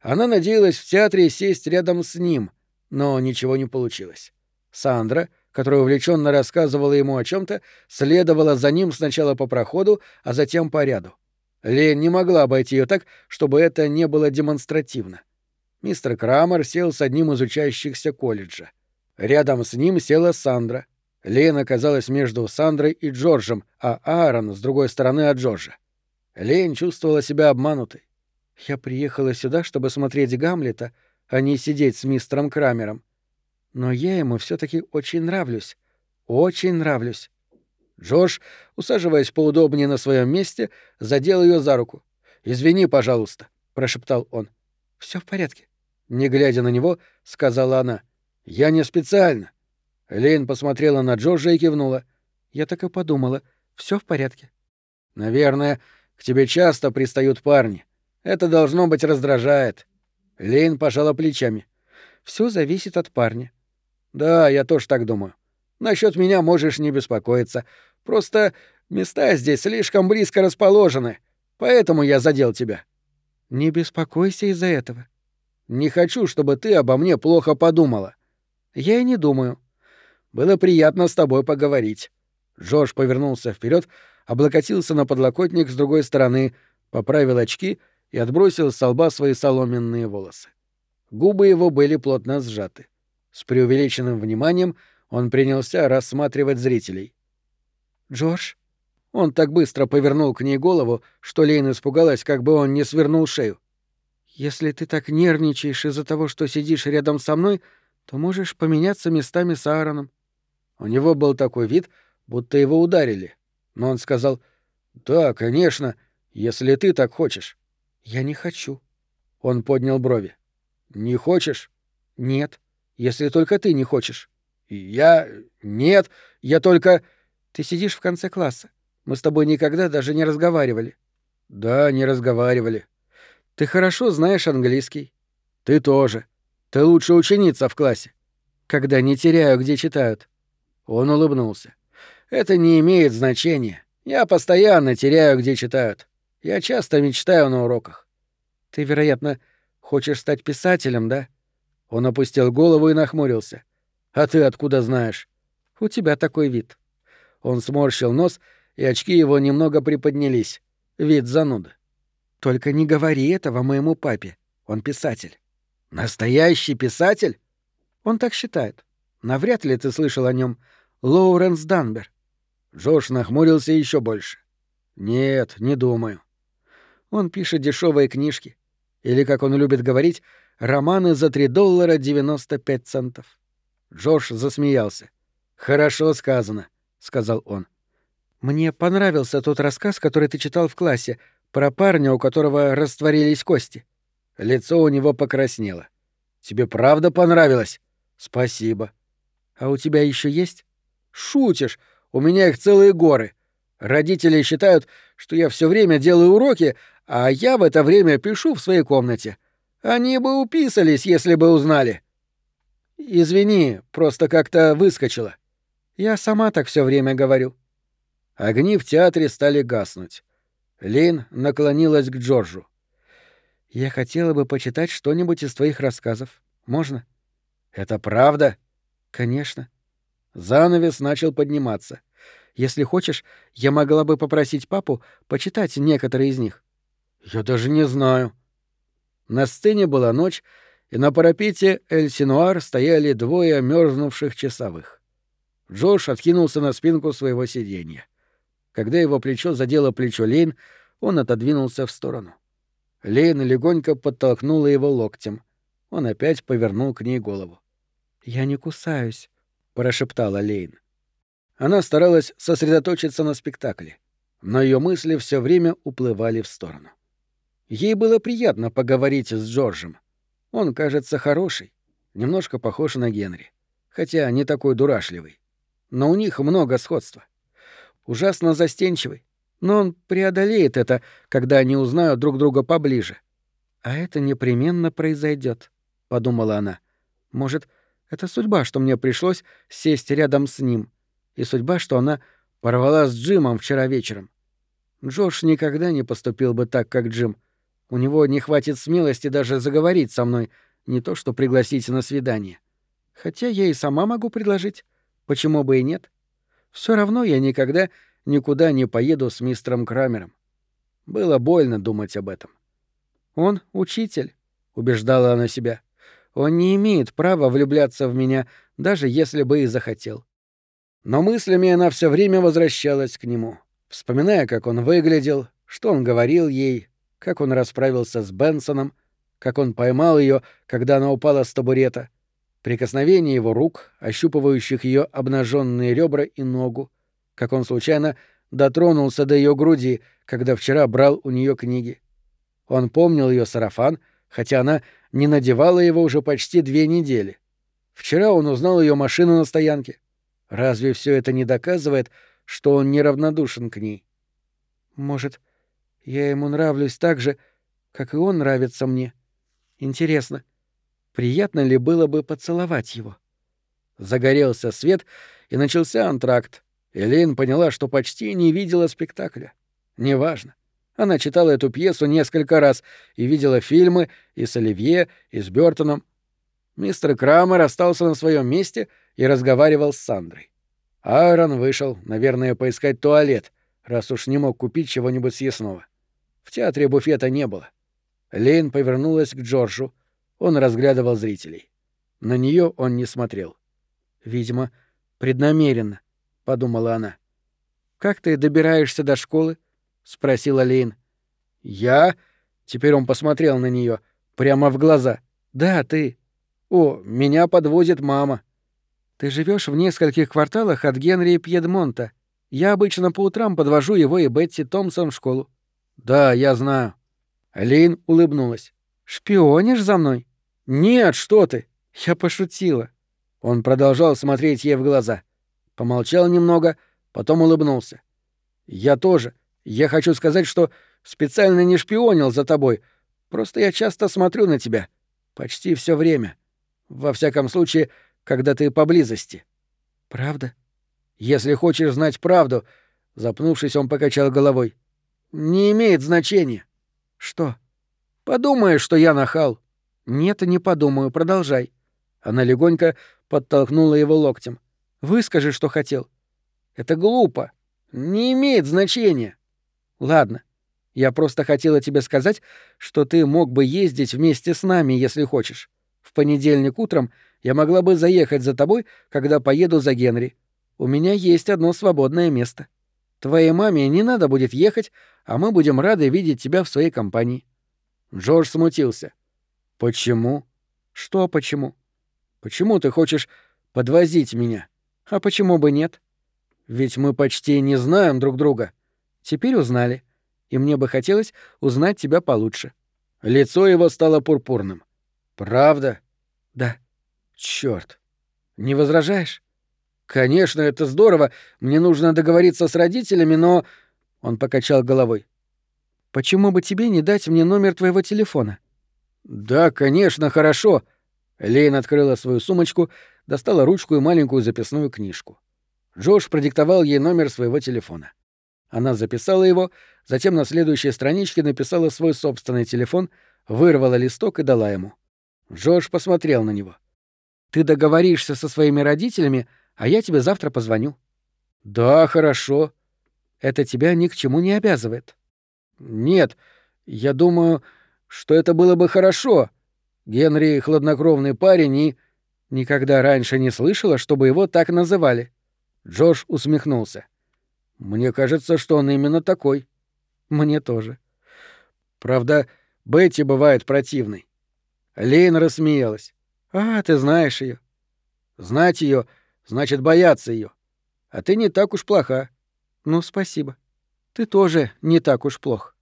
Она надеялась в театре сесть рядом с ним, но ничего не получилось. Сандра, которая увлеченно рассказывала ему о чем то следовала за ним сначала по проходу, а затем по ряду. Лен не могла обойти ее так, чтобы это не было демонстративно. Мистер Крамер сел с одним из учащихся колледжа. Рядом с ним села Сандра. Лен оказалась между Сандрой и Джорджем, а Аарон с другой стороны от Джорджа. Лен чувствовала себя обманутой. «Я приехала сюда, чтобы смотреть Гамлета, а не сидеть с мистером Крамером. Но я ему все таки очень нравлюсь. Очень нравлюсь». Джордж, усаживаясь поудобнее на своем месте, задел ее за руку. «Извини, пожалуйста», — прошептал он. Все в порядке. Не глядя на него, сказала она. «Я не специально». Лейн посмотрела на Джорджа и кивнула. «Я так и подумала. Все в порядке». «Наверное, к тебе часто пристают парни. Это должно быть раздражает». Лейн пожала плечами. Все зависит от парня». «Да, я тоже так думаю. Насчет меня можешь не беспокоиться. Просто места здесь слишком близко расположены, поэтому я задел тебя». «Не беспокойся из-за этого». «Не хочу, чтобы ты обо мне плохо подумала». «Я и не думаю». «Было приятно с тобой поговорить». Джош повернулся вперед, облокотился на подлокотник с другой стороны, поправил очки и отбросил с лба свои соломенные волосы. Губы его были плотно сжаты. С преувеличенным вниманием он принялся рассматривать зрителей. «Джордж?» Он так быстро повернул к ней голову, что Лейн испугалась, как бы он не свернул шею. «Если ты так нервничаешь из-за того, что сидишь рядом со мной, то можешь поменяться местами с Аароном». У него был такой вид, будто его ударили. Но он сказал, «Да, конечно, если ты так хочешь». «Я не хочу». Он поднял брови. «Не хочешь?» «Нет, если только ты не хочешь». «Я... нет, я только...» «Ты сидишь в конце класса. Мы с тобой никогда даже не разговаривали». «Да, не разговаривали». «Ты хорошо знаешь английский». «Ты тоже. Ты лучшая ученица в классе». «Когда не теряю, где читают». Он улыбнулся. «Это не имеет значения. Я постоянно теряю, где читают. Я часто мечтаю на уроках». «Ты, вероятно, хочешь стать писателем, да?» Он опустил голову и нахмурился. «А ты откуда знаешь?» «У тебя такой вид». Он сморщил нос, и очки его немного приподнялись. Вид зануда. «Только не говори этого моему папе. Он писатель». «Настоящий писатель?» «Он так считает. Навряд ли ты слышал о нем. Лоуренс Данбер». Джош нахмурился еще больше. «Нет, не думаю». Он пишет дешевые книжки. Или, как он любит говорить, романы за 3 доллара 95 центов. Джош засмеялся. «Хорошо сказано», — сказал он. «Мне понравился тот рассказ, который ты читал в классе, про парня, у которого растворились кости». Лицо у него покраснело. «Тебе правда понравилось?» «Спасибо». «А у тебя еще есть?» «Шутишь. У меня их целые горы. Родители считают, что я все время делаю уроки, а я в это время пишу в своей комнате. Они бы уписались, если бы узнали». «Извини, просто как-то выскочила». «Я сама так все время говорю». Огни в театре стали гаснуть. Лин наклонилась к Джорджу. «Я хотела бы почитать что-нибудь из твоих рассказов. Можно?» «Это правда?» «Конечно». Занавес начал подниматься. «Если хочешь, я могла бы попросить папу почитать некоторые из них». «Я даже не знаю». На сцене была ночь, и на парапете Эль-Синуар стояли двое мерзнувших часовых. Джош откинулся на спинку своего сиденья. Когда его плечо задело плечо Лейн, он отодвинулся в сторону. Лейн легонько подтолкнула его локтем. Он опять повернул к ней голову. «Я не кусаюсь», — прошептала Лейн. Она старалась сосредоточиться на спектакле, но ее мысли все время уплывали в сторону. Ей было приятно поговорить с Джорджем. Он, кажется, хороший, немножко похож на Генри, хотя не такой дурашливый. Но у них много сходства ужасно застенчивый, но он преодолеет это, когда они узнают друг друга поближе. А это непременно произойдет, подумала она. Может, это судьба, что мне пришлось сесть рядом с ним, и судьба, что она порвала с Джимом вчера вечером. Джош никогда не поступил бы так, как Джим. У него не хватит смелости даже заговорить со мной, не то что пригласить на свидание. Хотя я и сама могу предложить. Почему бы и нет? Все равно я никогда никуда не поеду с мистером Крамером. Было больно думать об этом. Он учитель, убеждала она себя. Он не имеет права влюбляться в меня, даже если бы и захотел. Но мыслями она все время возвращалась к нему, вспоминая, как он выглядел, что он говорил ей, как он расправился с Бенсоном, как он поймал ее, когда она упала с табурета, прикосновение его рук, ощупывающих ее обнаженные ребра и ногу, как он случайно дотронулся до ее груди, когда вчера брал у нее книги. Он помнил ее сарафан, хотя она не надевала его уже почти две недели. Вчера он узнал ее машину на стоянке. Разве все это не доказывает, что он неравнодушен к ней? Может, я ему нравлюсь так же, как и он нравится мне? Интересно, приятно ли было бы поцеловать его? Загорелся свет, и начался антракт. Элейн поняла, что почти не видела спектакля. Неважно. Она читала эту пьесу несколько раз и видела фильмы и с Оливье, и с Бёртоном. Мистер Крамер остался на своем месте и разговаривал с Сандрой. Аарон вышел, наверное, поискать туалет, раз уж не мог купить чего-нибудь съестного. В театре буфета не было. Лейн повернулась к Джорджу. Он разглядывал зрителей. На нее он не смотрел. «Видимо, преднамеренно», — подумала она. «Как ты добираешься до школы?» — спросила Лейн. «Я?» — теперь он посмотрел на нее прямо в глаза. «Да, ты. О, меня подвозит мама». «Ты живешь в нескольких кварталах от Генри и Пьедмонта. Я обычно по утрам подвожу его и Бетти Томпсон в школу». «Да, я знаю». Лейн улыбнулась. «Шпионишь за мной?» «Нет, что ты!» Я пошутила. Он продолжал смотреть ей в глаза. Помолчал немного, потом улыбнулся. «Я тоже. Я хочу сказать, что специально не шпионил за тобой. Просто я часто смотрю на тебя. Почти все время. Во всяком случае, когда ты поблизости». «Правда?» «Если хочешь знать правду...» Запнувшись, он покачал головой. «Не имеет значения». «Что?» «Подумаешь, что я нахал». «Нет, не подумаю, продолжай». Она легонько подтолкнула его локтем. «Выскажи, что хотел». «Это глупо. Не имеет значения». «Ладно. Я просто хотела тебе сказать, что ты мог бы ездить вместе с нами, если хочешь. В понедельник утром я могла бы заехать за тобой, когда поеду за Генри. У меня есть одно свободное место. Твоей маме не надо будет ехать, а мы будем рады видеть тебя в своей компании». Джордж смутился. «Почему?» «Что почему?» «Почему ты хочешь подвозить меня?» «А почему бы нет?» «Ведь мы почти не знаем друг друга». «Теперь узнали. И мне бы хотелось узнать тебя получше». Лицо его стало пурпурным. «Правда?» «Да». Черт. Не возражаешь?» «Конечно, это здорово. Мне нужно договориться с родителями, но...» Он покачал головой. «Почему бы тебе не дать мне номер твоего телефона?» «Да, конечно, хорошо». Лейн открыла свою сумочку, достала ручку и маленькую записную книжку. Джош продиктовал ей номер своего телефона. Она записала его, затем на следующей страничке написала свой собственный телефон, вырвала листок и дала ему. Джош посмотрел на него. «Ты договоришься со своими родителями, а я тебе завтра позвоню». «Да, хорошо. Это тебя ни к чему не обязывает». «Нет, я думаю, что это было бы хорошо. Генри — хладнокровный парень и...» «Никогда раньше не слышала, чтобы его так называли». Джош усмехнулся. «Мне кажется, что он именно такой». «Мне тоже». «Правда, Бетти бывает противной». Лейн рассмеялась. «А, ты знаешь ее. Знать ее значит бояться ее. А ты не так уж плоха. Ну, спасибо. Ты тоже не так уж плох.